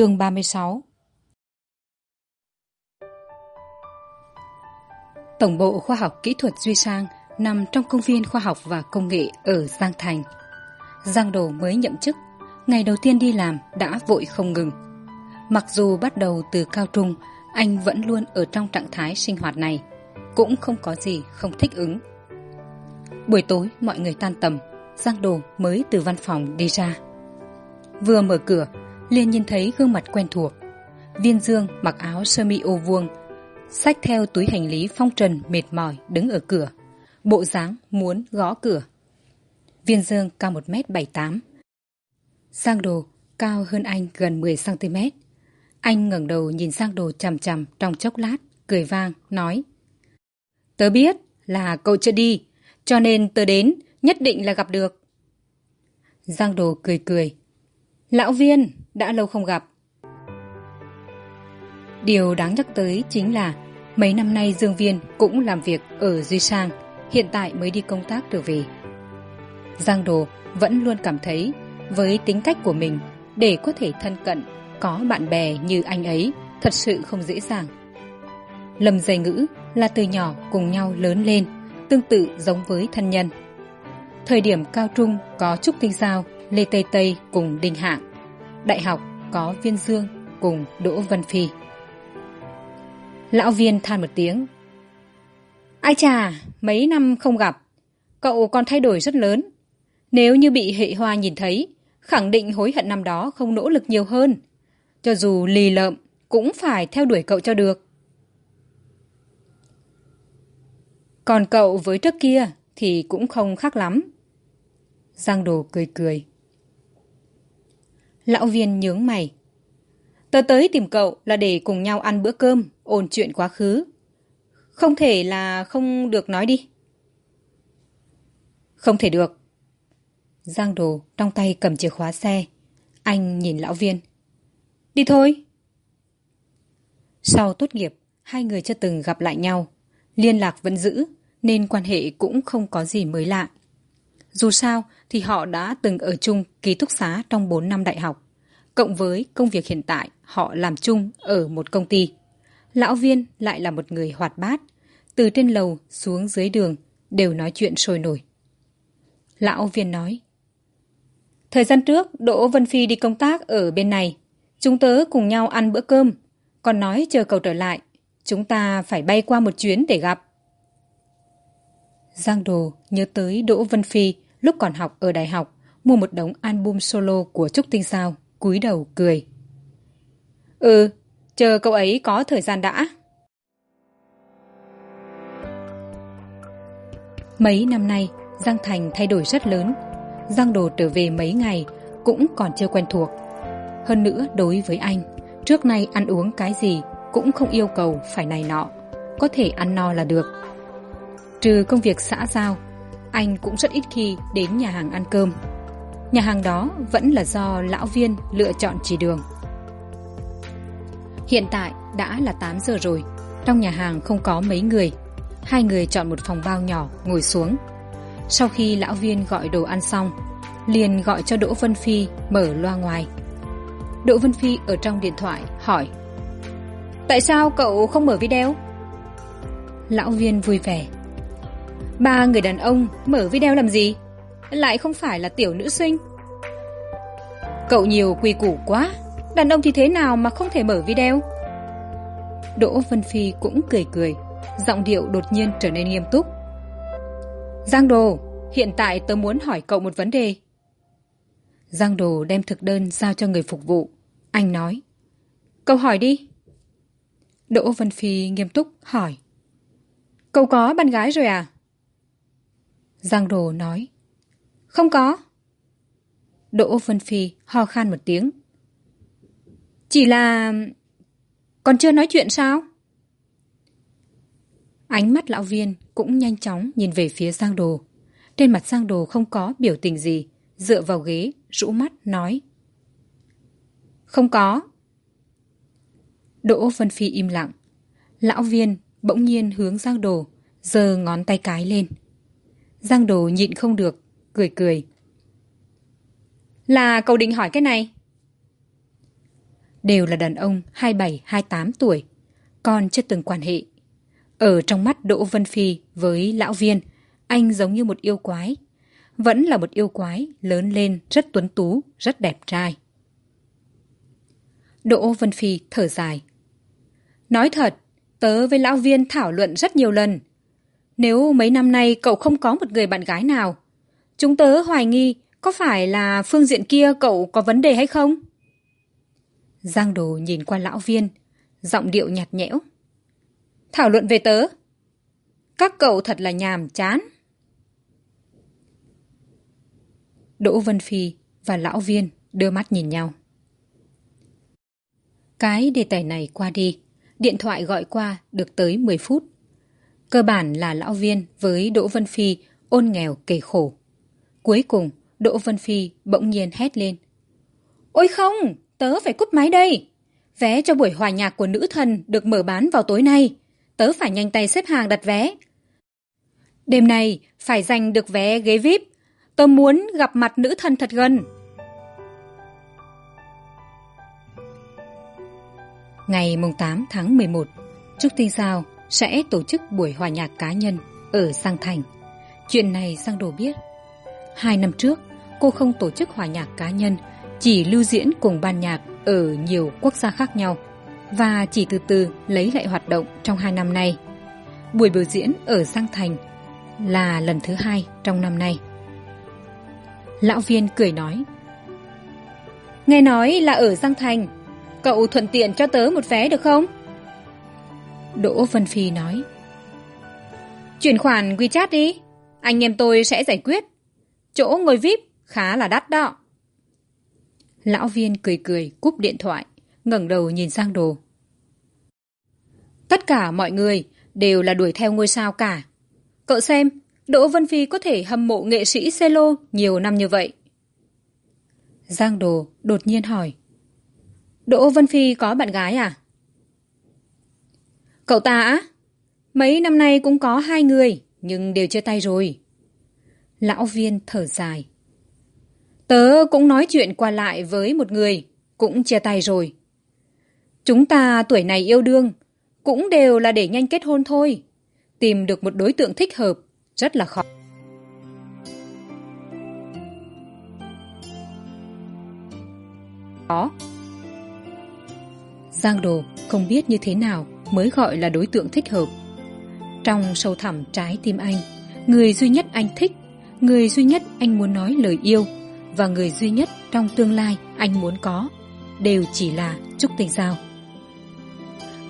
Chương ba mươi sáu Tổng bộ Khoa học Kỹ thuật Duy Sang nằm trong công viên khoa học và công nghệ ở Giang Thành. Giang Đồ mới nhậm chức, ngày đầu tiên đi làm đã vội không ngừng. Mặc dù bắt đầu từ cao trung, anh vẫn luôn ở trong trạng thái sinh hoạt này, cũng không có gì không thích ứng. Buổi tối mọi người tan tầm, Giang Đồ mới từ văn phòng đi ra. Vừa mở cửa, liền nhìn thấy gương mặt quen thuộc. Viên Dương mặc áo sơ mi ô vuông, xách theo túi hành lý phong trần mệt mỏi đứng ở cửa. Bộ dáng muốn gõ cửa. Viên Dương cao một m bảy tám. Giang Đồ cao hơn anh gần 10 cm. Anh ngẩng đầu nhìn Giang Đồ chằm chằm trong chốc lát, cười vang, nói. Tớ biết là cậu chưa đi, cho nên tớ đến, nhất định là gặp được. Giang Đồ cười cười. Lão viên, đã lâu không gặp. Điều đáng nhắc tới chính là mấy năm nay Dương Viên cũng làm việc ở Duy Sang, hiện tại mới đi công tác trở về. Giang Đồ vẫn luôn cảm thấy với tính cách của mình để có thể thân cận, có bạn bè như anh ấy thật sự không dễ dàng. Lâm dày ngữ là từ nhỏ cùng nhau lớn lên, tương tự giống với thân nhân. Thời điểm cao trung có Trúc Tinh Giao, Lê Tây Tây cùng Đinh Hạng. Đại học có Viên Dương cùng Đỗ Vân Phi. Lão viên than một tiếng. Ai chà, mấy năm không gặp, cậu còn thay đổi rất lớn. Nếu như bị hệ hoa nhìn thấy, khẳng định hối hận năm đó không nỗ lực nhiều hơn. Cho dù lì lợm, cũng phải theo đuổi cậu cho được. Còn cậu với trước kia thì cũng không khác lắm. Giang Đồ cười cười. Lão viên nhướng mày. Tớ tới tìm cậu là để cùng nhau ăn bữa cơm, ôn chuyện quá khứ. Không thể là không được nói đi. Không thể được. Giang Đồ trong tay cầm chìa khóa xe. Anh nhìn lão viên. Đi thôi. Sau tốt nghiệp, hai người chưa từng gặp lại nhau. Liên lạc vẫn giữ, nên quan hệ cũng không có gì mới lạ. Dù sao thì họ đã từng ở chung ký túc xá trong bốn năm đại học. Cộng với công việc hiện tại, họ làm chung ở một công ty. Lão viên lại là một người hoạt bát. Từ trên lầu xuống dưới đường, đều nói chuyện sôi nổi. Lão viên nói. Thời gian trước, Đỗ Vân Phi đi công tác ở bên này. Chúng tớ cùng nhau ăn bữa cơm. Còn nói chờ cậu trở lại. Chúng ta phải bay qua một chuyến để gặp. Giang Đồ nhớ tới Đỗ Vân Phi lúc còn học ở đại học mua một đống album solo của Trúc Tinh Sao, cúi đầu cười. Ừ, chờ cậu ấy có thời gian đã. Mấy năm nay, Giang Thành thay đổi rất lớn. Giang Đồ trở về mấy ngày cũng còn chưa quen thuộc. Hơn nữa đối với anh, trước nay ăn uống cái gì cũng không yêu cầu phải này nọ. Có thể ăn no là được. Trừ công việc xã giao, anh cũng rất ít khi đến nhà hàng ăn cơm. Nhà hàng đó vẫn là do lão viên lựa chọn chỉ đường. Hiện tại đã là tám giờ rồi, trong nhà hàng không có mấy người. Hai người chọn một phòng bao nhỏ ngồi xuống. Sau khi lão viên gọi đồ ăn xong, liền gọi cho Đỗ Vân Phi mở loa ngoài. Đỗ Vân Phi ở trong điện thoại hỏi Tại sao cậu không mở video? Lão viên vui vẻ Ba người đàn ông mở video làm gì? Lại không phải là tiểu nữ sinh. Cậu nhiều quy củ quá. Đàn ông thì thế nào mà không thể mở video? Đỗ Vân Phi cũng cười cười. Giọng điệu đột nhiên trở nên nghiêm túc. Giang Đồ, hiện tại tớ muốn hỏi cậu một vấn đề. Giang Đồ đem thực đơn giao cho người phục vụ. Anh nói. Cậu hỏi đi. Đỗ Vân Phi nghiêm túc hỏi. Cậu có bạn gái rồi à? Giang Đồ nói. Không có. Đỗ Vân Phi ho khan một tiếng. Chỉ là... Còn chưa nói chuyện sao? Ánh mắt lão viên cũng nhanh chóng nhìn về phía Giang Đồ. Trên mặt Giang Đồ không có biểu tình gì, dựa vào ghế, rũ mắt, nói. Không có. Đỗ Vân Phi im lặng. Lão viên bỗng nhiên hướng Giang Đồ, giơ ngón tay cái lên. Giang Đồ nhịn không được, cười cười. Là cậu định hỏi cái này? Đều là đàn ông hai bảy hai tám tuổi, con chưa từng quan hệ. Ở trong mắt Đỗ Vân Phi với lão viên, anh giống như một yêu quái. Vẫn là một yêu quái, lớn lên, rất tuấn tú, rất đẹp trai. Đỗ Vân Phi thở dài. Nói thật, tớ với lão viên thảo luận rất nhiều lần. Nếu mấy năm nay cậu không có một người bạn gái nào, chúng tớ hoài nghi có phải là phương diện kia cậu có vấn đề hay không? Giang Đồ nhìn qua lão viên, giọng điệu nhạt nhẽo. Thảo luận về tớ. Các cậu thật là nhàm chán. Đỗ Vân Phi và lão viên đưa mắt nhìn nhau. Cái đề tài này qua đi, điện thoại gọi qua được tới 10 phút. Cơ bản là lão viên với Đỗ Vân Phi ôn nghèo kể khổ. Cuối cùng, Đỗ Vân Phi bỗng nhiên hét lên. Ôi không, tớ phải cúp máy đây. Vé cho buổi hòa nhạc của nữ thần được mở bán vào tối nay. Tớ phải nhanh tay xếp hàng đặt vé. Đêm nay phải giành được vé ghế VIP. Tớ muốn gặp mặt nữ thần thật gần. Ngày 8 tháng 11, Trúc Tinh sao sẽ tổ chức buổi hòa nhạc cá nhân ở Giang Thành. Chuyện này Giang Đồ biết. Hai năm trước, cô không tổ chức hòa nhạc cá nhân, chỉ lưu diễn cùng ban nhạc ở nhiều quốc gia khác nhau và chỉ từ từ lấy lại hoạt động trong hai năm nay. Buổi biểu diễn ở Giang Thành là lần thứ hai trong năm nay. Lão viên cười nói Nghe nói là ở Giang Thành Cậu thuận tiện cho tớ một vé được không? Đỗ Vân Phi nói. Chuyển khoản WeChat đi. Anh em tôi sẽ giải quyết. Chỗ ngồi VIP khá là đắt đó. Lão viên cười cười, cúp điện thoại, ngẩng đầu nhìn sang đồ. Tất cả mọi người đều là đuổi theo ngôi sao cả. Cậu xem, Đỗ Vân Phi có thể hâm mộ nghệ sĩ cello nhiều năm như vậy. Giang Đồ đột nhiên hỏi. Đỗ Vân Phi có bạn gái à? Cậu ta á? Mấy năm nay cũng có hai người, nhưng đều chia tay rồi. Lão viên thở dài. Tớ cũng nói chuyện qua lại với một người, cũng chia tay rồi. Chúng ta tuổi này yêu đương, cũng đều là để nhanh kết hôn thôi. Tìm được một đối tượng thích hợp, rất là khó. Đó. Giang Đồ không biết như thế nào mới gọi là đối tượng thích hợp. Trong sâu thẳm trái tim anh, người duy nhất anh thích, người duy nhất anh muốn nói lời yêu và người duy nhất trong tương lai anh muốn có đều chỉ là Trúc Tinh sao.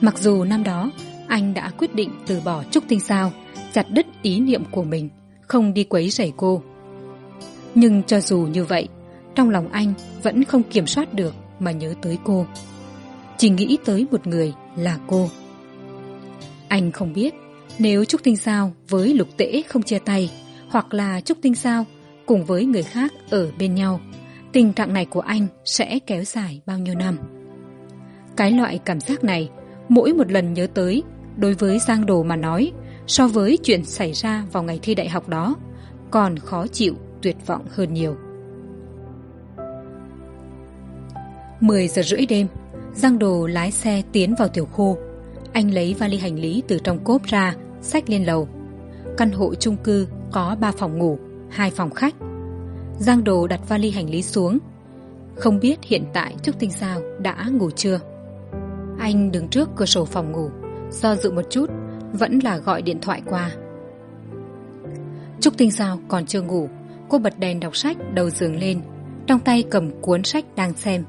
Mặc dù năm đó anh đã quyết định từ bỏ Trúc Tinh sao, chặt đứt ý niệm của mình, không đi quấy rầy cô. Nhưng cho dù như vậy, trong lòng anh vẫn không kiểm soát được mà nhớ tới cô chỉ nghĩ tới một người là cô anh không biết, nếu trúc tinh sao với lục tễ không chia tay, hoặc là trúc tinh sao cùng với người khác ở bên nhau, tình trạng này của anh sẽ kéo dài bao nhiêu năm cái loại cảm giác này, mỗi một lần nhớ tới, đối với giang đồ mà nói, so với chuyện xảy ra vào ngày thi đại học đó, còn khó chịu, tuyệt vọng hơn nhiều mười giờ rưỡi đêm, Giang Đồ lái xe tiến vào tiểu khu. Anh lấy vali hành lý từ trong cốp ra, xách lên lầu. Căn hộ chung cư có ba phòng ngủ, hai phòng khách. Giang Đồ đặt vali hành lý xuống. Không biết hiện tại Trúc Tinh Sao đã ngủ chưa? Anh đứng trước cửa sổ phòng ngủ, do dự một chút, vẫn là gọi điện thoại qua. Trúc Tinh Sao còn chưa ngủ, cô bật đèn đọc sách đầu giường lên, trong tay cầm cuốn sách đang xem.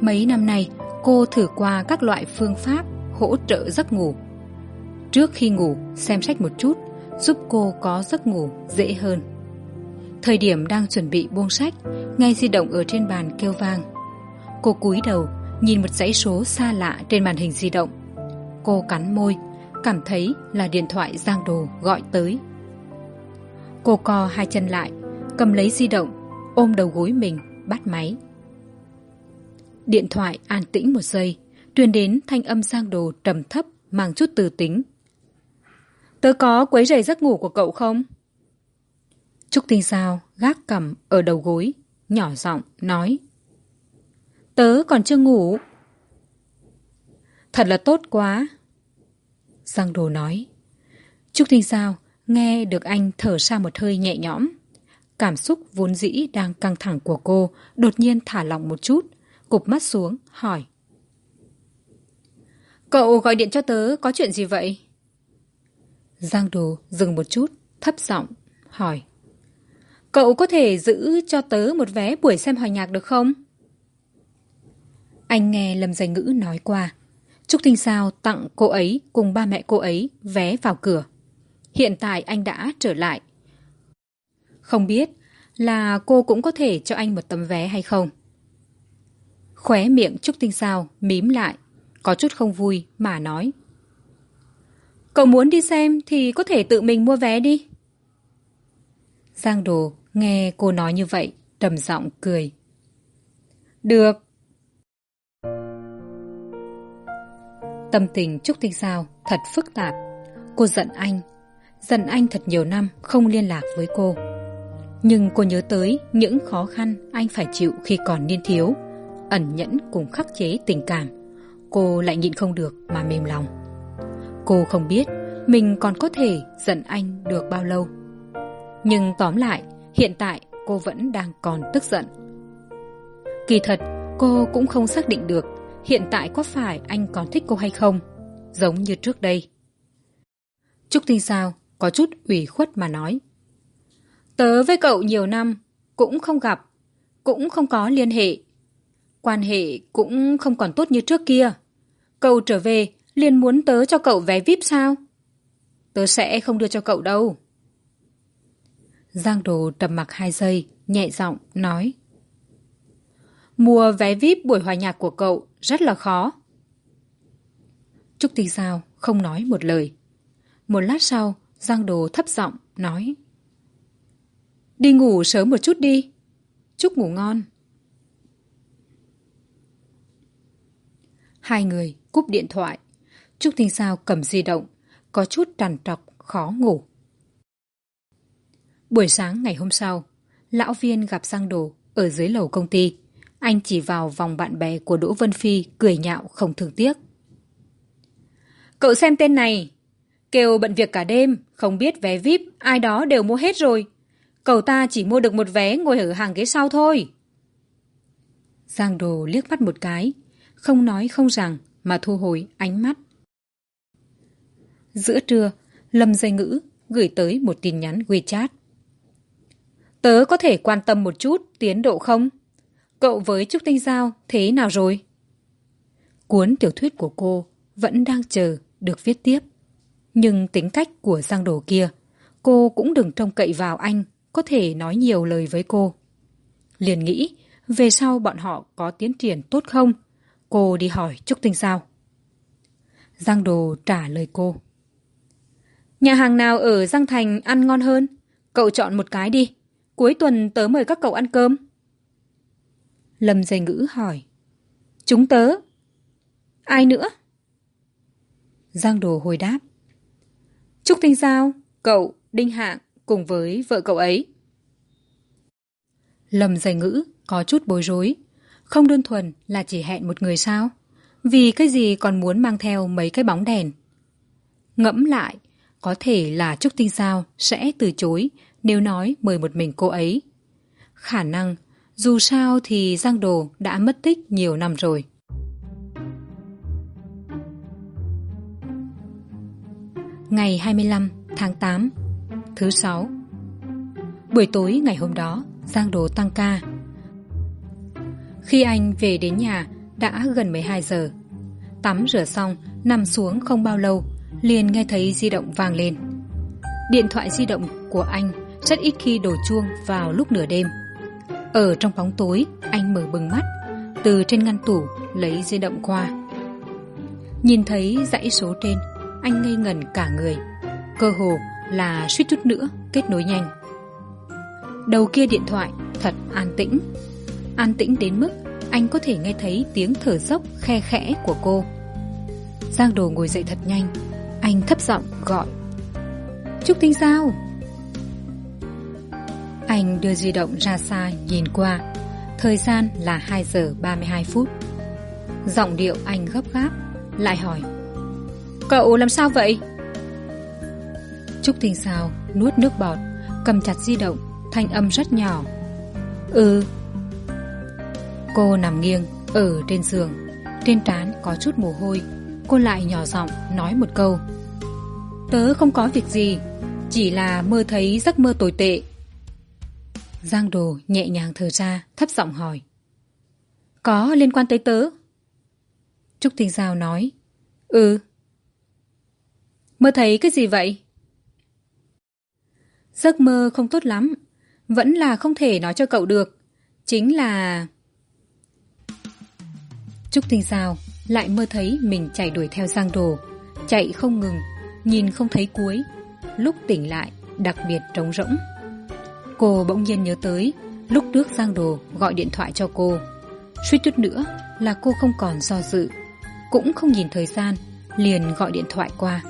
Mấy năm nay, cô thử qua các loại phương pháp hỗ trợ giấc ngủ. Trước khi ngủ xem sách một chút giúp cô có giấc ngủ dễ hơn. Thời điểm đang chuẩn bị buông sách nghe di động ở trên bàn kêu vang. Cô cúi đầu nhìn một dãy số xa lạ trên màn hình di động. Cô cắn môi cảm thấy là điện thoại giang đồ gọi tới. Cô co hai chân lại cầm lấy di động ôm đầu gối mình bắt máy. Điện thoại an tĩnh một giây, truyền đến thanh âm sang đồ trầm thấp mang chút từ tính. Tớ có quấy rầy giấc ngủ của cậu không? Trúc Tinh Sao gác cầm ở đầu gối, nhỏ giọng nói. Tớ còn chưa ngủ, thật là tốt quá giang đồ nói trúc tinh sao nghe được anh thở ra một hơi nhẹ nhõm cảm xúc vốn dĩ đang căng thẳng của cô đột nhiên thả lỏng một chút cụp mắt xuống hỏi cậu gọi điện cho tớ có chuyện gì vậy? Giang đồ dừng một chút thấp giọng hỏi. Cậu có thể giữ cho tớ một vé buổi xem hòa nhạc được không? Anh nghe lâm danh ngữ nói qua. Trúc tinh sao tặng cô ấy cùng ba mẹ cô ấy vé vào cửa. Hiện tại anh đã trở lại. Không biết là cô cũng có thể cho anh một tấm vé hay không. Khóe miệng trúc tinh sao mím lại có chút không vui mà nói. Cậu muốn đi xem thì có thể tự mình mua vé đi. Giang đồ nghe cô nói như vậy, trầm giọng cười. Được. Tâm tình trúc tinh sao thật phức tạp. Cô giận anh. Giận anh thật nhiều năm không liên lạc với cô. Nhưng cô nhớ tới những khó khăn anh phải chịu khi còn niên thiếu, ẩn nhẫn cùng khắc chế tình cảm cô lại nhịn không được mà mềm lòng. Cô không biết mình còn có thể giận anh được bao lâu. Nhưng tóm lại, hiện tại cô vẫn đang còn tức giận. Kỳ thật, cô cũng không xác định được hiện tại có phải anh còn thích cô hay không, giống như trước đây. Trúc tinh sao có chút ủy khuất mà nói, tớ với cậu nhiều năm cũng không gặp, cũng không có liên hệ quan hệ cũng không còn tốt như trước kia. Cậu trở về liền muốn tớ cho cậu vé vip sao? Tớ sẽ không đưa cho cậu đâu. Giang đồ trầm mặc hai giây, nhẹ giọng nói. Mua vé vip buổi hòa nhạc của cậu rất là khó. Trúc tinh sao không nói một lời. Một lát sau, giang đồ thấp giọng nói. Đi ngủ sớm một chút đi. Chúc ngủ ngon. Hai người cúp điện thoại. Trúc tinh sao cầm di động, có chút trằn trọc, khó ngủ. Buổi sáng ngày hôm sau, lão viên gặp giang đồ ở dưới lầu công ty. Anh chỉ vào vòng bạn bè của đỗ vân phi cười nhạo không thương tiếc. Cậu xem tên này, kêu bận việc cả đêm, không biết vé vip, ai đó đều mua hết rồi. Cậu ta chỉ mua được một vé ngồi ở hàng ghế sau thôi. Giang đồ liếc mắt một cái không nói không rằng mà thu hồi ánh mắt. Giữa trưa, lâm dây ngữ gửi tới một tin nhắn wechat. Tớ có thể quan tâm một chút tiến độ không? Cậu với trúc tinh giao thế nào rồi? Cuốn tiểu thuyết của cô vẫn đang chờ được viết tiếp. Nhưng tính cách của giang đồ kia, cô cũng đừng trông cậy vào anh có thể nói nhiều lời với cô. Liền nghĩ về sau bọn họ có tiến triển tốt không? Cô đi hỏi trúc tinh sao? Giang đồ trả lời cô. Nhà hàng nào ở giang thành ăn ngon hơn? Cậu chọn một cái đi. Cuối tuần tớ mời các cậu ăn cơm. Lâm dây ngữ hỏi. Chúng tớ. Ai nữa? Giang đồ hồi đáp. Trúc tinh sao? Cậu, đinh hạng cùng với vợ cậu ấy. Lâm dây ngữ có chút bối rối không đơn thuần là chỉ hẹn một người sao? Vì cái gì còn muốn mang theo mấy cái bóng đèn? Ngẫm lại, có thể là trúc tinh sao sẽ từ chối nếu nói mời một mình cô ấy. Khả năng, dù sao thì giang đồ đã mất tích nhiều năm rồi. Ngày hai mươi năm tháng tám, thứ sáu. Buổi tối ngày hôm đó, giang đồ tăng ca khi anh về đến nhà, đã gần m hai giờ. Tắm rửa xong, nằm xuống không bao lâu, liền nghe thấy di động vang lên. Điện thoại di động của anh rất ít khi đổ chuông vào lúc nửa đêm. Ở trong bóng tối, anh mở bừng mắt, từ trên ngăn tủ lấy di động qua. Nhìn thấy dãy số trên, anh ngây ngần cả người, cơ hồ là suýt chút nữa kết nối nhanh. Đầu kia điện thoại thật an tĩnh an tĩnh đến mức anh có thể nghe thấy tiếng thở dốc khe khẽ của cô. Giang đồ ngồi dậy thật nhanh. Anh thấp giọng gọi. Trúc tinh sao? Anh đưa di động ra xa nhìn qua. Thời gian là hai giờ ba mươi hai phút. Giọng điệu anh gấp gáp, lại hỏi. Cậu làm sao vậy? Trúc tinh sao? nuốt nước bọt, cầm chặt di động, thanh âm rất nhỏ. Ừ cô nằm nghiêng ở trên giường. Trên trán có chút mồ hôi. Cô lại nhỏ giọng nói một câu. Tớ không có việc gì, chỉ là mơ thấy giấc mơ tồi tệ. Giang đồ nhẹ nhàng thở ra, thấp giọng hỏi. Có liên quan tới tớ? Trúc tinh giao nói. Ừ. Mơ thấy cái gì vậy? Giấc mơ không tốt lắm, vẫn là không thể nói cho cậu được. Chính là trúc tinh giao lại mơ thấy mình chạy đuổi theo giang đồ, chạy không ngừng, nhìn không thấy cuối. Lúc tỉnh lại, đặc biệt trống rỗng. Cô bỗng nhiên nhớ tới, lúc trước giang đồ gọi điện thoại cho cô. Suýt chút nữa là cô không còn do dự, cũng không nhìn thời gian, liền gọi điện thoại qua.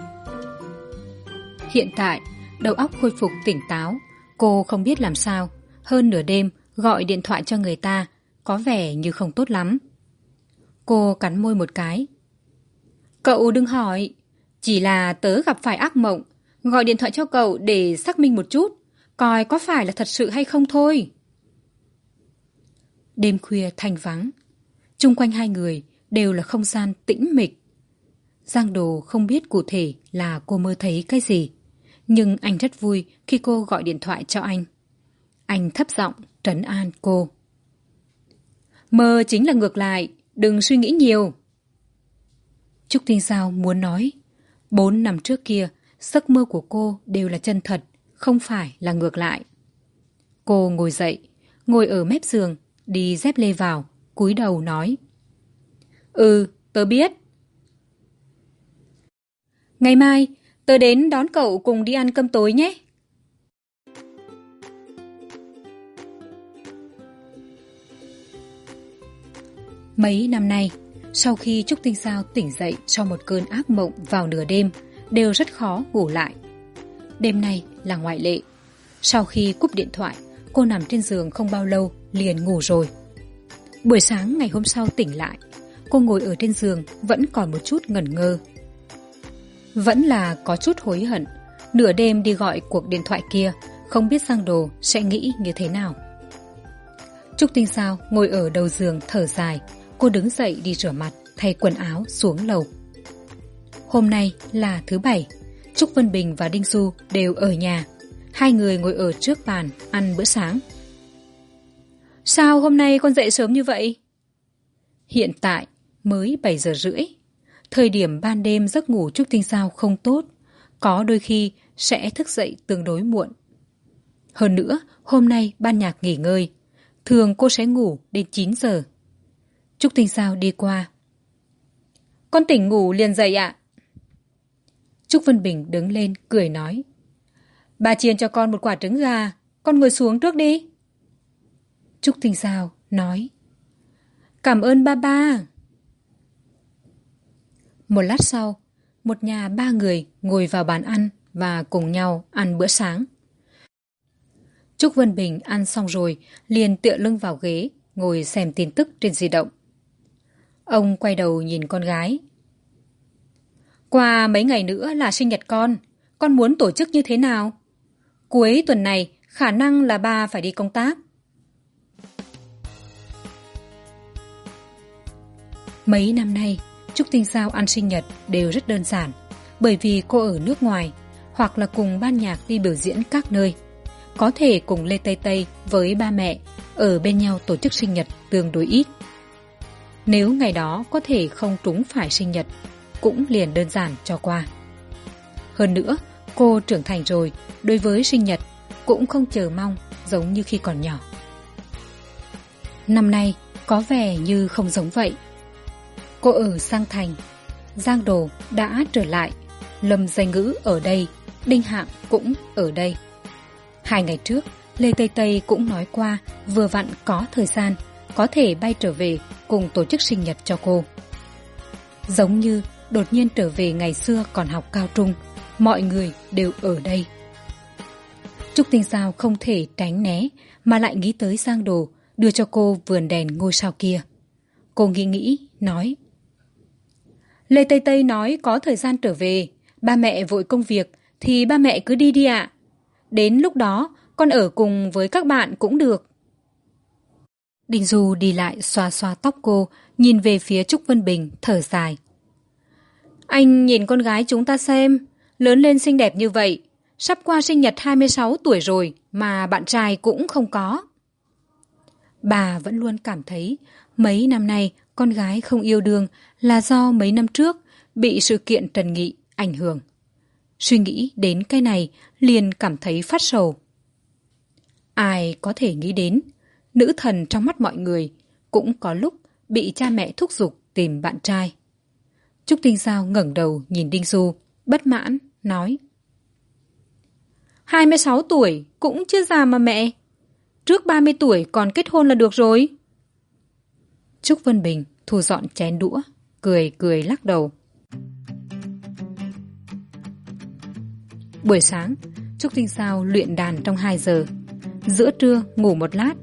Hiện tại, đầu óc khôi phục tỉnh táo, cô không biết làm sao. Hơn nửa đêm, gọi điện thoại cho người ta, có vẻ như không tốt lắm cô cắn môi một cái. Cậu đừng hỏi, chỉ là tớ gặp phải ác mộng, gọi điện thoại cho cậu để xác minh một chút, coi có phải là thật sự hay không thôi. Đêm khuya thanh vắng, chung quanh hai người đều là không gian tĩnh mịch. Giang đồ không biết cụ thể là cô mơ thấy cái gì, nhưng anh rất vui khi cô gọi điện thoại cho anh. Anh thấp giọng trấn an cô. Mơ chính là ngược lại đừng suy nghĩ nhiều. Trúc tinh sao muốn nói, bốn năm trước kia, giấc mơ của cô đều là chân thật, không phải là ngược lại. Cô ngồi dậy, ngồi ở mép giường, đi dép lê vào, cúi đầu nói ừ tớ biết. Ngày mai, tớ đến đón cậu cùng đi ăn cơm tối nhé. Mấy năm nay, sau khi trúc tinh sao tỉnh dậy sau một cơn ác mộng vào nửa đêm, đều rất khó ngủ lại. Đêm nay là ngoại lệ. Sau khi cúp điện thoại, cô nằm trên giường không bao lâu liền ngủ rồi. Buổi sáng ngày hôm sau tỉnh lại, cô ngồi ở trên giường vẫn còn một chút ngẩn ngơ. Vẫn là có chút hối hận, nửa đêm đi gọi cuộc điện thoại kia, không biết Sang đồ sẽ nghĩ như thế nào. Trúc tinh sao ngồi ở đầu giường thở dài cô đứng dậy đi rửa mặt, thay quần áo, xuống lầu. Hôm nay là thứ bảy. Trúc vân bình và đinh du đều ở nhà. Hai người ngồi ở trước bàn ăn bữa sáng. Sao hôm nay con dậy sớm như vậy? Hiện tại mới bảy giờ rưỡi. Thời điểm ban đêm giấc ngủ trúc tinh sao không tốt, có đôi khi sẽ thức dậy tương đối muộn. Hơn nữa, hôm nay ban nhạc nghỉ ngơi. Thường cô sẽ ngủ đến chín giờ trúc tinh sao đi qua. Con tỉnh ngủ liền dậy ạ. Trúc vân bình đứng lên, cười nói. Bà chiên cho con một quả trứng gà, con ngồi xuống trước đi. Trúc tinh sao nói. Cảm ơn ba ba. Một lát sau, một nhà ba người ngồi vào bàn ăn và cùng nhau ăn bữa sáng. Trúc vân bình ăn xong rồi, liền tựa lưng vào ghế, ngồi xem tin tức trên di động ông quay đầu nhìn con gái. Qua mấy ngày nữa là sinh nhật con con muốn tổ chức như thế nào? Cuối tuần này, khả năng là ba phải đi công tác. Mấy năm nay, trúc tinh sao ăn sinh nhật đều rất đơn giản, bởi vì cô ở nước ngoài hoặc là cùng ban nhạc đi biểu diễn các nơi. Có thể cùng lê tây tây với ba mẹ ở bên nhau tổ chức sinh nhật tương đối ít nếu ngày đó có thể không trúng phải sinh nhật, cũng liền đơn giản cho qua. Hơn nữa, cô trưởng thành rồi, đối với sinh nhật cũng không chờ mong, giống như khi còn nhỏ. Năm nay có vẻ như không giống vậy. Cô ở sang thành, giang đồ đã trở lại, lâm danh ngữ ở đây, đinh hạng cũng ở đây. Hai ngày trước, lê tây tây cũng nói qua vừa vặn có thời gian có thể bay trở về cùng tổ chức sinh nhật cho cô. Giống như đột nhiên trở về ngày xưa còn học cao trung, mọi người đều ở đây. Trúc tinh sao không thể tránh né, mà lại nghĩ tới sang đồ, đưa cho cô vườn đèn ngôi sao kia. Cô nghĩ nghĩ, nói, lê tây tây nói có thời gian trở về, ba mẹ vội công việc thì ba mẹ cứ đi đi ạ. Đến lúc đó, con ở cùng với các bạn cũng được. Đình du đi lại xoa xoa tóc cô, nhìn về phía trúc vân bình, thở dài. Anh nhìn con gái chúng ta xem, lớn lên xinh đẹp như vậy, sắp qua sinh nhật hai mươi sáu tuổi rồi mà bạn trai cũng không có. Bà vẫn luôn cảm thấy mấy năm nay con gái không yêu đương là do mấy năm trước bị sự kiện trần nghị ảnh hưởng. Suy nghĩ đến cái này liền cảm thấy phát sầu. Ai có thể nghĩ đến nữ thần trong mắt mọi người cũng có lúc bị cha mẹ thúc giục tìm bạn trai. Trúc tinh giao ngẩng đầu nhìn đinh du, bất mãn, nói, hai mươi sáu tuổi cũng chưa già mà mẹ. Trước ba mươi tuổi còn kết hôn là được rồi. Trúc vân bình thu dọn chén đũa, cười cười lắc đầu. Buổi sáng, trúc tinh sao luyện đàn trong hai giờ. Giữa trưa ngủ một lát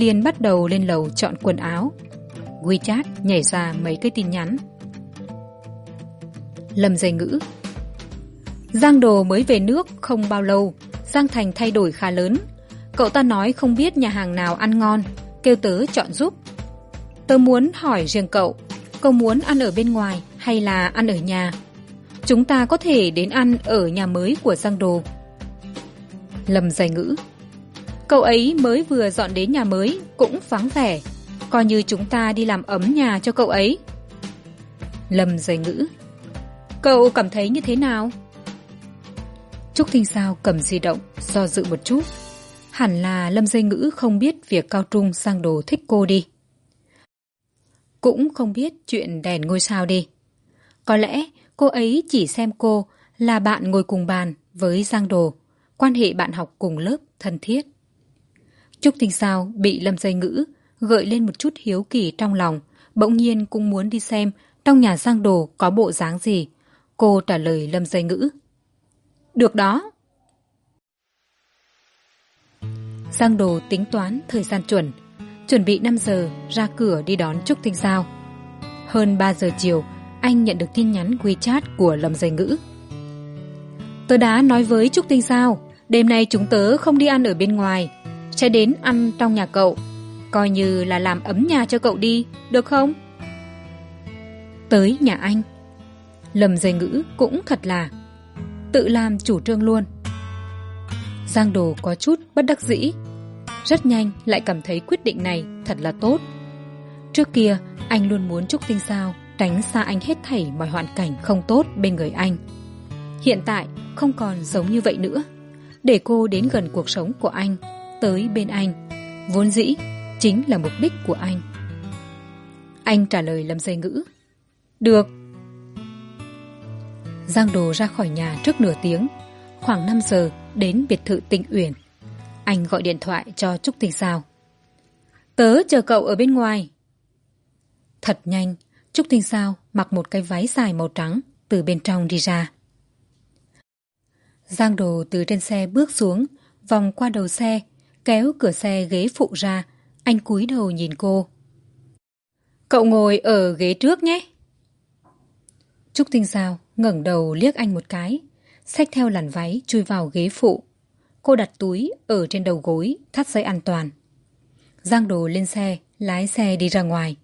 liền bắt đầu lên lầu chọn quần áo. Wechat nhảy ra mấy cái tin nhắn. Lâm dây ngữ. Giang đồ mới về nước không bao lâu, giang thành thay đổi khá lớn. Cậu ta nói không biết nhà hàng nào ăn ngon, kêu tớ chọn giúp. Tớ muốn hỏi riêng cậu cậu muốn ăn ở bên ngoài hay là ăn ở nhà? Chúng ta có thể đến ăn ở nhà mới của giang đồ. Lâm dày ngữ cậu ấy mới vừa dọn đến nhà mới, cũng vắng vẻ. Coi như chúng ta đi làm ấm nhà cho cậu ấy. Lâm dày ngữ. Cậu cảm thấy như thế nào? Trúc thinh sao cầm di động, do dự một chút. Hẳn là lâm dây ngữ không biết việc cao trung sang đồ thích cô đi. Cũng không biết chuyện đèn ngôi sao đi. Có lẽ cô ấy chỉ xem cô là bạn ngồi cùng bàn với giang đồ, quan hệ bạn học cùng lớp thân thiết trúc tinh sao bị lâm dây ngữ gợi lên một chút hiếu kỳ trong lòng, bỗng nhiên cũng muốn đi xem trong nhà giang đồ có bộ dáng gì. Cô trả lời lâm dây ngữ. Được đó. Giang đồ tính toán thời gian chuẩn chuẩn bị năm giờ ra cửa đi đón trúc tinh giao hơn ba giờ chiều, anh nhận được tin nhắn wechat của lâm dây ngữ. Tớ đã nói với trúc tinh giao đêm nay chúng tớ không đi ăn ở bên ngoài sẽ đến ăn trong nhà cậu. Coi như là làm ấm nhà cho cậu đi, được không? Tới nhà anh. Lầm dây ngữ cũng thật là tự làm chủ trương luôn. Giang đồ có chút bất đắc dĩ. Rất nhanh lại cảm thấy quyết định này thật là tốt. Trước kia, anh luôn muốn trúc tinh sao tránh xa anh hết thảy mọi hoàn cảnh không tốt bên người anh. Hiện tại không còn giống như vậy nữa. Để cô đến gần cuộc sống của anh tới bên anh. Vốn dĩ, chính là mục đích của anh. Anh trả lời lâm dây ngữ. Được. Giang đồ ra khỏi nhà trước nửa tiếng. Khoảng năm giờ, đến biệt thự tinh uyển. Anh gọi điện thoại cho trúc tinh sao. Tớ chờ cậu ở bên ngoài. Thật nhanh, trúc tinh sao mặc một cái váy dài màu trắng từ bên trong đi ra. Giang đồ từ trên xe bước xuống, vòng qua đầu xe kéo cửa xe ghế phụ ra. Anh cúi đầu nhìn cô. Cậu ngồi ở ghế trước nhé. Trúc tinh sao ngẩng đầu liếc anh một cái, xách theo làn váy chui vào ghế phụ. Cô đặt túi ở trên đầu gối, thắt dây an toàn. Giang đồ lên xe, lái xe đi ra ngoài.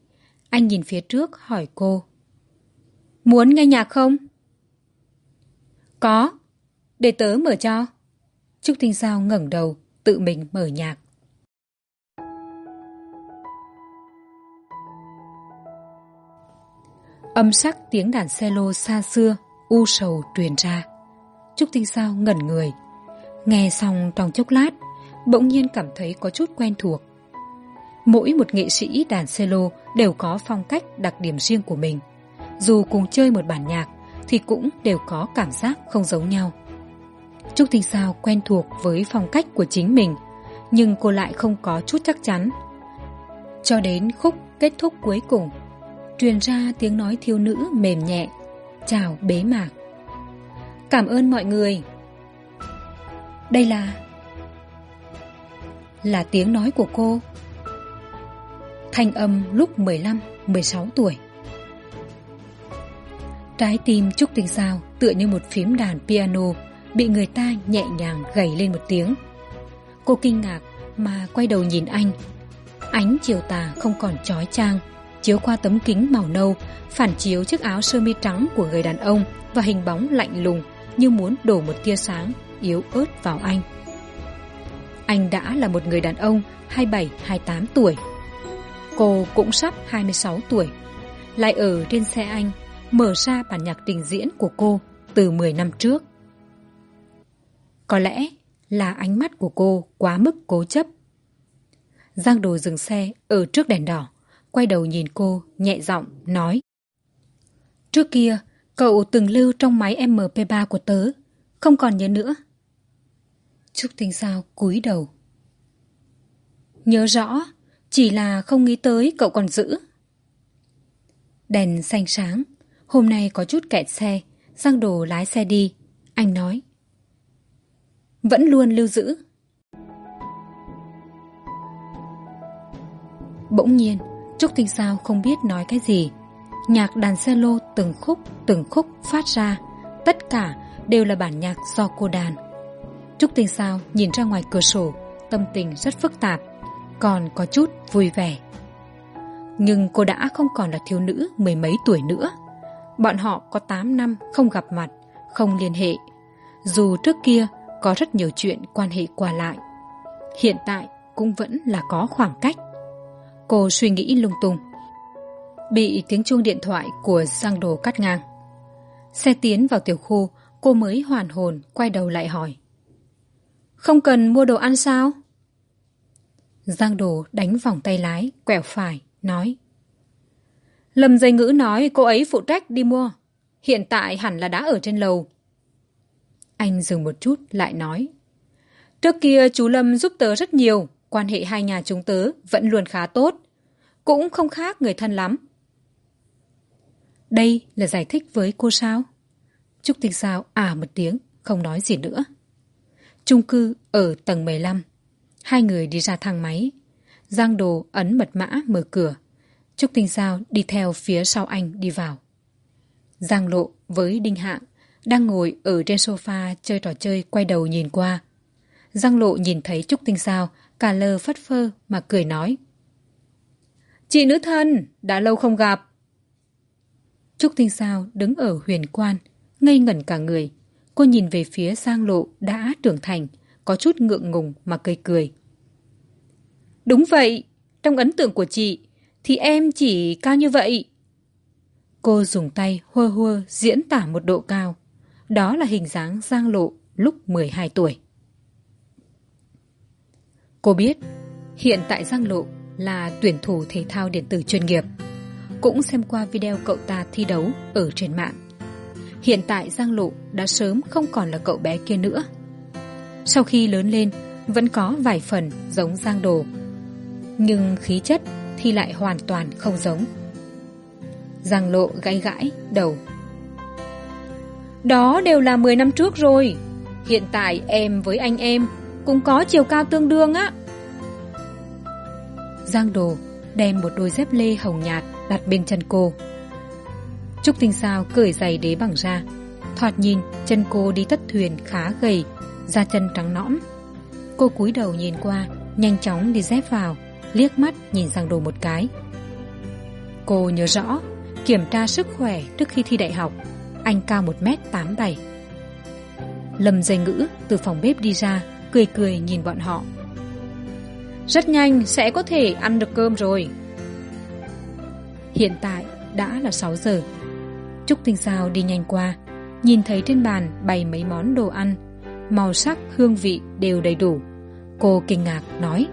Anh nhìn phía trước hỏi cô. Muốn nghe nhạc không? Có, để tớ mở cho. Trúc tinh sao ngẩng đầu tự mình mở nhạc. Âm sắc tiếng đàn cello xa xưa, u sầu truyền ra. Trúc tinh sao ngẩn người. Nghe xong trong chốc lát, bỗng nhiên cảm thấy có chút quen thuộc. Mỗi một nghệ sĩ đàn cello đều có phong cách đặc điểm riêng của mình. Dù cùng chơi một bản nhạc thì cũng đều có cảm giác không giống nhau trúc tinh sao quen thuộc với phong cách của chính mình, nhưng cô lại không có chút chắc chắn. Cho đến khúc kết thúc cuối cùng, truyền ra tiếng nói thiếu nữ mềm nhẹ, chào bế mạc. Cảm ơn mọi người. Đây là là tiếng nói của cô. Thanh âm lúc mười lăm, mười sáu tuổi. Trái tim trúc tinh sao tựa như một phím đàn piano bị người ta nhẹ nhàng gầy lên một tiếng. Cô kinh ngạc mà quay đầu nhìn anh. Ánh chiều tà không còn trói trang chiếu qua tấm kính màu nâu, phản chiếu chiếc áo sơ mi trắng của người đàn ông và hình bóng lạnh lùng như muốn đổ một tia sáng yếu ớt vào anh. Anh đã là một người đàn ông hai bảy, hai tám tuổi. Cô cũng sắp hai mươi sáu tuổi, lại ở trên xe anh, mở ra bản nhạc trình diễn của cô từ mười năm trước có lẽ là ánh mắt của cô quá mức cố chấp. Giang đồ dừng xe ở trước đèn đỏ, quay đầu nhìn cô nhẹ giọng nói, trước kia, cậu từng lưu trong máy mp3 của tớ, không còn nhớ nữa. Trúc tinh sao cúi đầu. Nhớ rõ, chỉ là không nghĩ tới cậu còn giữ. Đèn xanh sáng, hôm nay có chút kẹt xe, giang đồ lái xe đi, anh nói vẫn luôn lưu giữ. Bỗng nhiên, trúc tinh sao không biết nói cái gì. Nhạc đàn cello từng khúc từng khúc phát ra. Tất cả đều là bản nhạc do cô đàn. Trúc tinh sao nhìn ra ngoài cửa sổ, tâm tình rất phức tạp, còn có chút vui vẻ. Nhưng cô đã không còn là thiếu nữ mười mấy tuổi nữa. Bọn họ có tám năm không gặp mặt, không liên hệ. Dù trước kia có rất nhiều chuyện quan hệ qua lại. Hiện tại cũng vẫn là có khoảng cách. Cô suy nghĩ lung tung. Bị tiếng chuông điện thoại của giang đồ cắt ngang. Xe tiến vào tiểu khu, cô mới hoàn hồn quay đầu lại hỏi. Không cần mua đồ ăn sao? Giang đồ đánh vòng tay lái, quẹo phải, nói. Lâm dây ngữ nói cô ấy phụ trách đi mua. Hiện tại hẳn là đã ở trên lầu anh dừng một chút, lại nói. Trước kia chú lâm giúp tớ rất nhiều, quan hệ hai nhà chúng tớ vẫn luôn khá tốt. Cũng không khác người thân lắm. Đây là giải thích với cô sao? Trúc tinh sao à một tiếng, không nói gì nữa. Trung cư ở tầng mười lăm. Hai người đi ra thang máy. Giang đồ ấn mật mã mở cửa. Trúc tinh sao đi theo phía sau anh đi vào. Giang lộ với đinh hạng đang ngồi ở trên sofa chơi trò chơi quay đầu nhìn qua. Giang lộ nhìn thấy trúc tinh sao, cả lơ phất phơ mà cười nói. Chị nữ thân, đã lâu không gặp. Trúc tinh sao đứng ở huyền quan, ngây ngẩn cả người. Cô nhìn về phía giang lộ đã trưởng thành, có chút ngượng ngùng mà cười cười. Đúng vậy, trong ấn tượng của chị, thì em chỉ cao như vậy. Cô dùng tay hua hua diễn tả một độ cao đó là hình dáng giang lộ, lúc mười hai tuổi. Cô biết, hiện tại giang lộ là tuyển thủ thể thao điện tử chuyên nghiệp, cũng xem qua video cậu ta thi đấu ở trên mạng. Hiện tại giang lộ đã sớm không còn là cậu bé kia nữa. Sau khi lớn lên, vẫn có vài phần giống giang đồ, nhưng khí chất thì lại hoàn toàn không giống. Giang lộ gãy gãi đầu đó đều là mười năm trước rồi. Hiện tại em với anh em cũng có chiều cao tương đương á. Giang đồ đem một đôi dép lê hồng nhạt đặt bên chân cô. Trúc tinh sao cởi giày đế bằng ra thoạt nhìn chân cô đi tất thuyền khá gầy, da chân trắng nõm. Cô cúi đầu nhìn qua, nhanh chóng đi dép vào, liếc mắt nhìn giang đồ một cái. Cô nhớ rõ, kiểm tra sức khỏe trước khi thi đại học anh cao một m tám bảy. Lâm dây ngữ từ phòng bếp đi ra, cười cười nhìn bọn họ. Rất nhanh, sẽ có thể ăn được cơm rồi. Hiện tại đã là sáu giờ. Trúc tinh sao đi nhanh qua, nhìn thấy trên bàn bày mấy món đồ ăn. Màu sắc, hương vị đều đầy đủ. Cô kinh ngạc nói,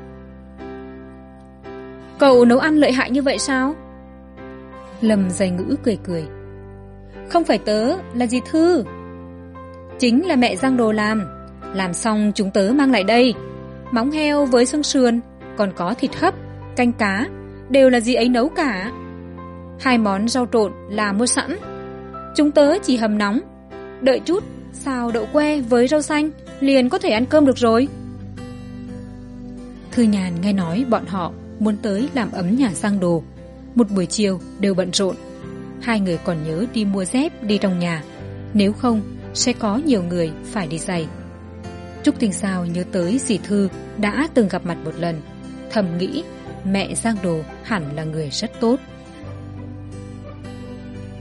cậu nấu ăn lợi hại như vậy sao? Lâm dày ngữ cười cười không phải tớ là dì thư. Chính là mẹ giang đồ làm. Làm xong chúng tớ mang lại đây. Móng heo với xương sườn, còn có thịt hấp, canh cá, đều là dì ấy nấu cả. Hai món rau trộn là mua sẵn. Chúng tớ chỉ hầm nóng. Đợi chút, xào đậu que với rau xanh, liền có thể ăn cơm được rồi. Thư nhàn nghe nói bọn họ muốn tới làm ấm nhà giang đồ. Một buổi chiều đều bận rộn hai người còn nhớ đi mua dép, đi trong nhà. Nếu không, sẽ có nhiều người phải đi giày. Trúc tinh sao nhớ tới dì thư đã từng gặp mặt một lần. Thầm nghĩ, mẹ giang đồ hẳn là người rất tốt.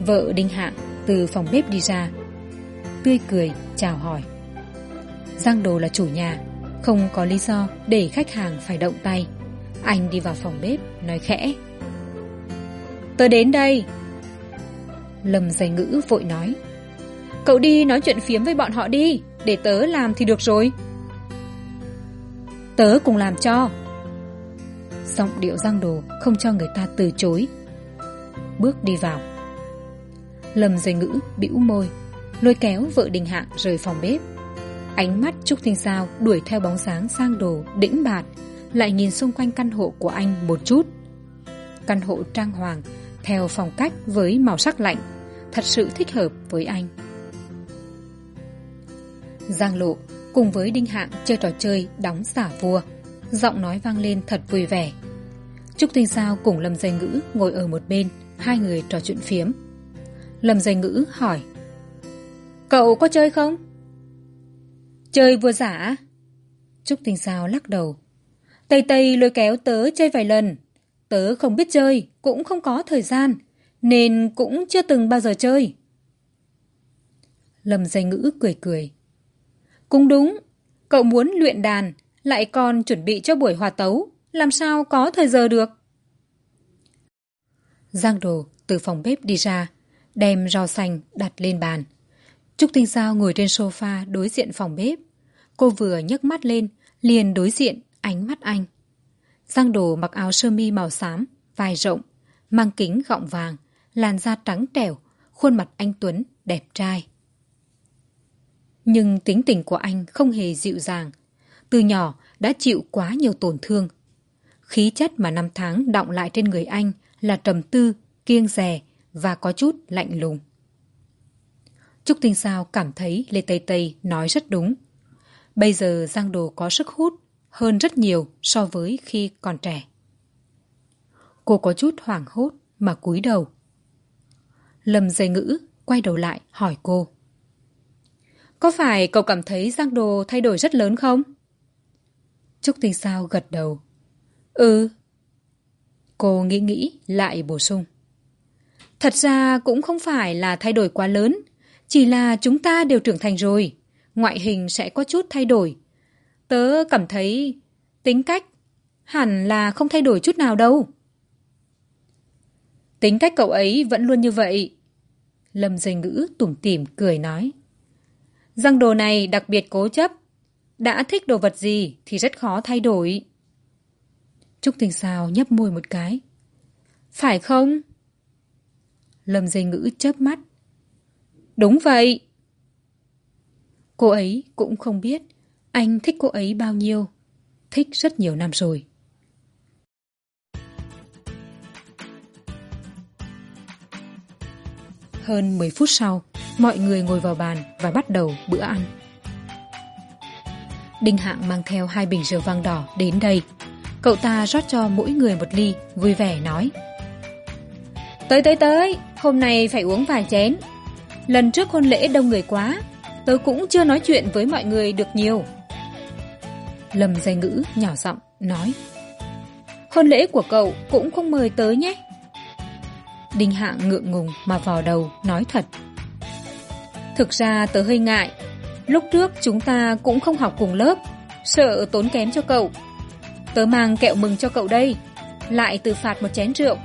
Vợ đinh hạng từ phòng bếp đi ra, tươi cười, chào hỏi. Giang đồ là chủ nhà, không có lý do để khách hàng phải động tay. Anh đi vào phòng bếp, nói khẽ. Tớ đến đây lâm dày ngữ vội nói, cậu đi nói chuyện phiếm với bọn họ đi, để tớ làm thì được rồi. Tớ cùng làm cho. Giọng điệu giang đồ không cho người ta từ chối. Bước đi vào. Lâm dày ngữ bĩu môi, lôi kéo vợ đình hạng rời phòng bếp. Ánh mắt trúc thanh sao đuổi theo bóng sáng sang đồ đĩnh bạt, lại nhìn xung quanh căn hộ của anh một chút. Căn hộ trang hoàng theo phong cách với màu sắc lạnh, thật sự thích hợp với anh. Giang lộ cùng với đinh hạng chơi trò chơi đóng giả vua, giọng nói vang lên thật vui vẻ. Trúc tinh sao cùng lâm dây ngữ ngồi ở một bên, hai người trò chuyện phiếm. Lâm dây ngữ hỏi, cậu có chơi không? Chơi vua giả. Trúc tinh sao lắc đầu, tây tây lôi kéo tớ chơi vài lần tớ không biết chơi, cũng không có thời gian, nên cũng chưa từng bao giờ chơi. Lâm dây ngữ cười cười. Cũng đúng, cậu muốn luyện đàn, lại còn chuẩn bị cho buổi hòa tấu, làm sao có thời giờ được? Giang đồ từ phòng bếp đi ra, đem rau xanh đặt lên bàn. Trúc tinh sao ngồi trên sofa đối diện phòng bếp. Cô vừa nhấc mắt lên, liền đối diện, ánh mắt anh giang đồ mặc áo sơ mi màu xám, vai rộng, mang kính gọng vàng, làn da trắng trẻo, khuôn mặt anh tuấn đẹp trai. Nhưng tính tình của anh không hề dịu dàng. Từ nhỏ đã chịu quá nhiều tổn thương. Khí chất mà năm tháng đọng lại trên người anh là trầm tư, kiêng dè và có chút lạnh lùng. Trúc tinh sao cảm thấy lê tây tây nói rất đúng. Bây giờ giang đồ có sức hút hơn rất nhiều so với khi còn trẻ. Cô có chút hoảng hốt mà cúi đầu. Lâm dây ngữ quay đầu lại hỏi cô. Có phải cậu cảm thấy giang đồ thay đổi rất lớn không? Trúc tinh sao gật đầu. Ừ. Cô nghĩ nghĩ lại bổ sung. Thật ra cũng không phải là thay đổi quá lớn, chỉ là chúng ta đều trưởng thành rồi, ngoại hình sẽ có chút thay đổi tớ cảm thấy tính cách hẳn là không thay đổi chút nào đâu. Tính cách cậu ấy vẫn luôn như vậy. Lâm dây ngữ tủm tỉm cười nói. Răng đồ này đặc biệt cố chấp. Đã thích đồ vật gì thì rất khó thay đổi. Trúc tinh sao nhấp môi một cái. Phải không? Lâm dây ngữ chớp mắt. Đúng vậy. Cô ấy cũng không biết anh thích cô ấy bao nhiêu? Thích rất nhiều năm rồi. Hơn mười phút sau, mọi người ngồi vào bàn và bắt đầu bữa ăn. Đinh hạng mang theo hai bình rượu vang đỏ đến đây. Cậu ta rót cho mỗi người một ly, vui vẻ nói. Tới tới tới, hôm nay phải uống vài chén. Lần trước hôn lễ đông người quá tớ cũng chưa nói chuyện với mọi người được nhiều lâm dây ngữ nhỏ giọng nói. Hôn lễ của cậu cũng không mời tới nhé. Đinh hạng ngượng ngùng mà vò đầu nói thật. Thực ra tớ hơi ngại. Lúc trước chúng ta cũng không học cùng lớp. Sợ tốn kém cho cậu. Tớ mang kẹo mừng cho cậu đây. Lại tự phạt một chén rượu.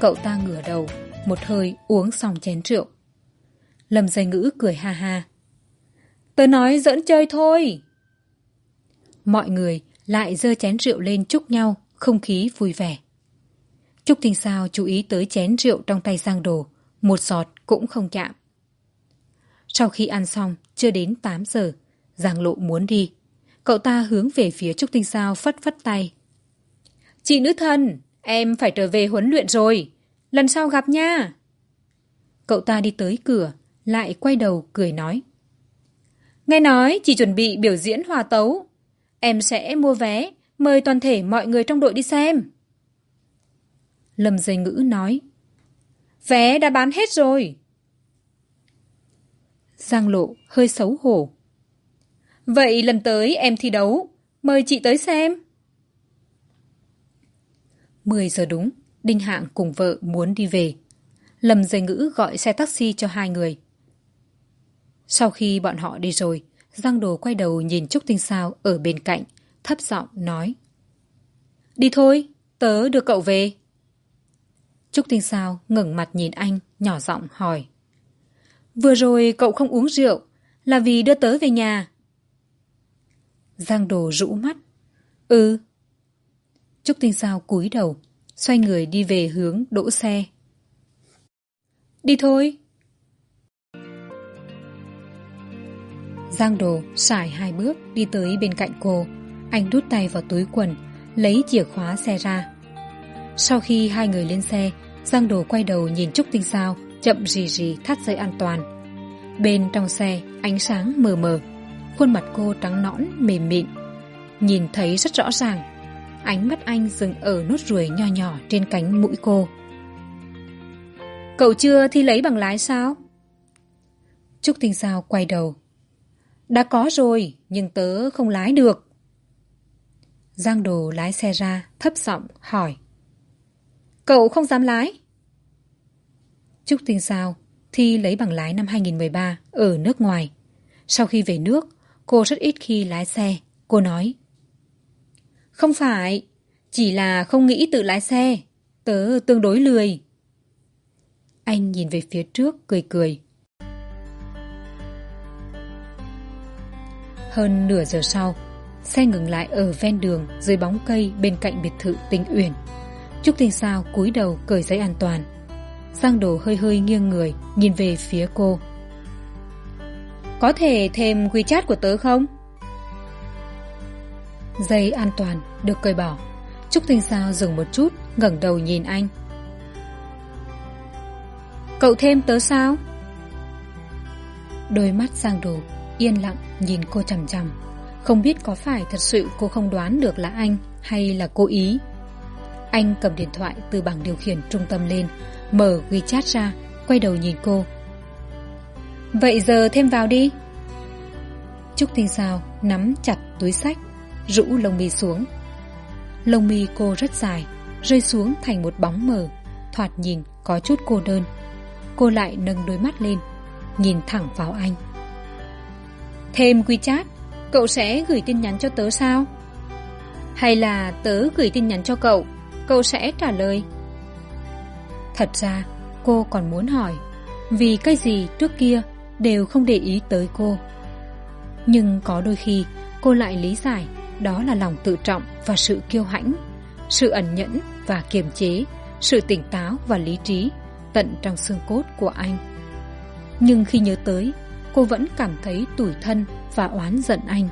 Cậu ta ngửa đầu, một hơi uống xong chén rượu. Lâm dây ngữ cười ha ha. Tớ nói dẫn chơi thôi mọi người lại giơ chén rượu lên chúc nhau không khí vui vẻ. Trúc thinh sao chú ý tới chén rượu trong tay giang đồ một giọt cũng không chạm. Sau khi ăn xong chưa đến tám giờ giang lộ muốn đi. Cậu ta hướng về phía trúc tinh sao phất phất tay. Chị nữ thần, em phải trở về huấn luyện rồi lần sau gặp nha. Cậu ta đi tới cửa lại quay đầu cười nói. Nghe nói chị chuẩn bị biểu diễn hòa tấu em sẽ mua vé mời toàn thể mọi người trong đội đi xem lâm dây ngữ nói Vé đã bán hết rồi. Giang Lộ hơi xấu hổ. Vậy lần tới em thi đấu, mời chị tới xem. 10 giờ đúng, Đinh Hạng cùng vợ muốn đi về. Lâm dây ngữ gọi xe taxi cho hai người. Sau khi bọn họ đi rồi, Giang Đồ quay đầu nhìn Trúc Tinh Sao ở bên cạnh, thấp giọng nói. Đi thôi, tớ đưa cậu về. Trúc Tinh Sao ngẩng mặt nhìn anh, nhỏ giọng hỏi. Vừa rồi cậu không uống rượu, là vì đưa tớ về nhà. Giang Đồ rũ mắt. Ừ. Trúc Tinh Sao cúi đầu, xoay người đi về hướng đỗ xe. Đi thôi. Giang Đồ xài hai bước đi tới bên cạnh cô. Anh đút tay vào túi quần, lấy chìa khóa xe ra. Sau khi hai người lên xe, Giang Đồ quay đầu nhìn Trúc Tinh Sao, chậm rì rì thắt dây an toàn. Bên trong xe, ánh sáng mờ mờ. Khuôn mặt cô trắng nõn, mềm mịn. Nhìn thấy rất rõ ràng. Ánh mắt anh dừng ở nốt ruồi nho nhỏ trên cánh mũi cô. Cậu chưa thi lấy bằng lái sao? Trúc Tinh Sao quay đầu. Đã có rồi, nhưng tớ không lái được. Giang Đồ lái xe ra, thấp giọng hỏi. Cậu không dám lái? Trúc Tinh Sao thi lấy bằng lái năm 2013 ở nước ngoài. Sau khi về nước, cô rất ít khi lái xe. Cô nói. Không phải, chỉ là không nghĩ tự lái xe. Tớ tương đối lười. Anh nhìn về phía trước, cười cười. Hơn nửa giờ sau, xe ngừng lại ở ven đường dưới bóng cây bên cạnh biệt thự Tinh Uyển. Trúc Tinh Sao cúi đầu cởi giấy an toàn. Giang Đồ hơi hơi nghiêng người, nhìn về phía cô. Có thể thêm WeChat của tớ không? Dây an toàn được cởi bỏ. Trúc Tinh Sao dừng một chút, ngẩng đầu nhìn anh. Cậu thêm tớ sao? Đôi mắt Giang Đồ yên lặng nhìn cô chằm chằm. Không biết có phải thật sự cô không đoán được là anh hay là cố ý. Anh cầm điện thoại từ bảng điều khiển trung tâm lên, mở WeChat ra, quay đầu nhìn cô. Vậy giờ thêm vào đi. Trúc Tinh Sao nắm chặt túi sách, rũ lông mi xuống. Lông mi cô rất dài, rơi xuống thành một bóng mờ, thoạt nhìn có chút cô đơn. Cô lại nâng đôi mắt lên, nhìn thẳng vào anh. Thêm WeChat, cậu sẽ gửi tin nhắn cho tớ sao? Hay là tớ gửi tin nhắn cho cậu, cậu sẽ trả lời? Thật ra, cô còn muốn hỏi, vì cái gì trước kia đều không để ý tới cô. Nhưng có đôi khi, cô lại lý giải đó là lòng tự trọng và sự kiêu hãnh, sự ẩn nhẫn và kiềm chế, sự tỉnh táo và lý trí tận trong xương cốt của anh. Nhưng khi nhớ tới, cô vẫn cảm thấy tủi thân và oán giận anh.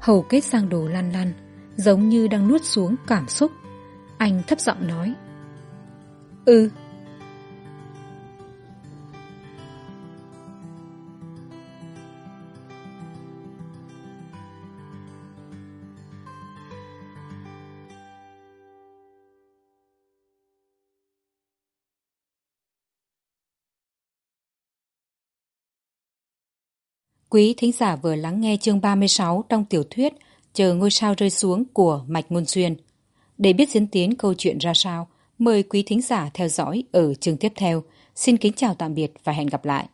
Hầu kết sang đồ lăn lăn, giống như đang nuốt xuống cảm xúc. Anh thấp giọng nói. Ừ. Quý thính giả vừa lắng nghe chương 36 trong tiểu thuyết Chờ ngôi sao rơi xuống của Mạch Ngôn xuyên, Để biết diễn tiến câu chuyện ra sao, mời quý thính giả theo dõi ở chương tiếp theo. Xin kính chào tạm biệt và hẹn gặp lại.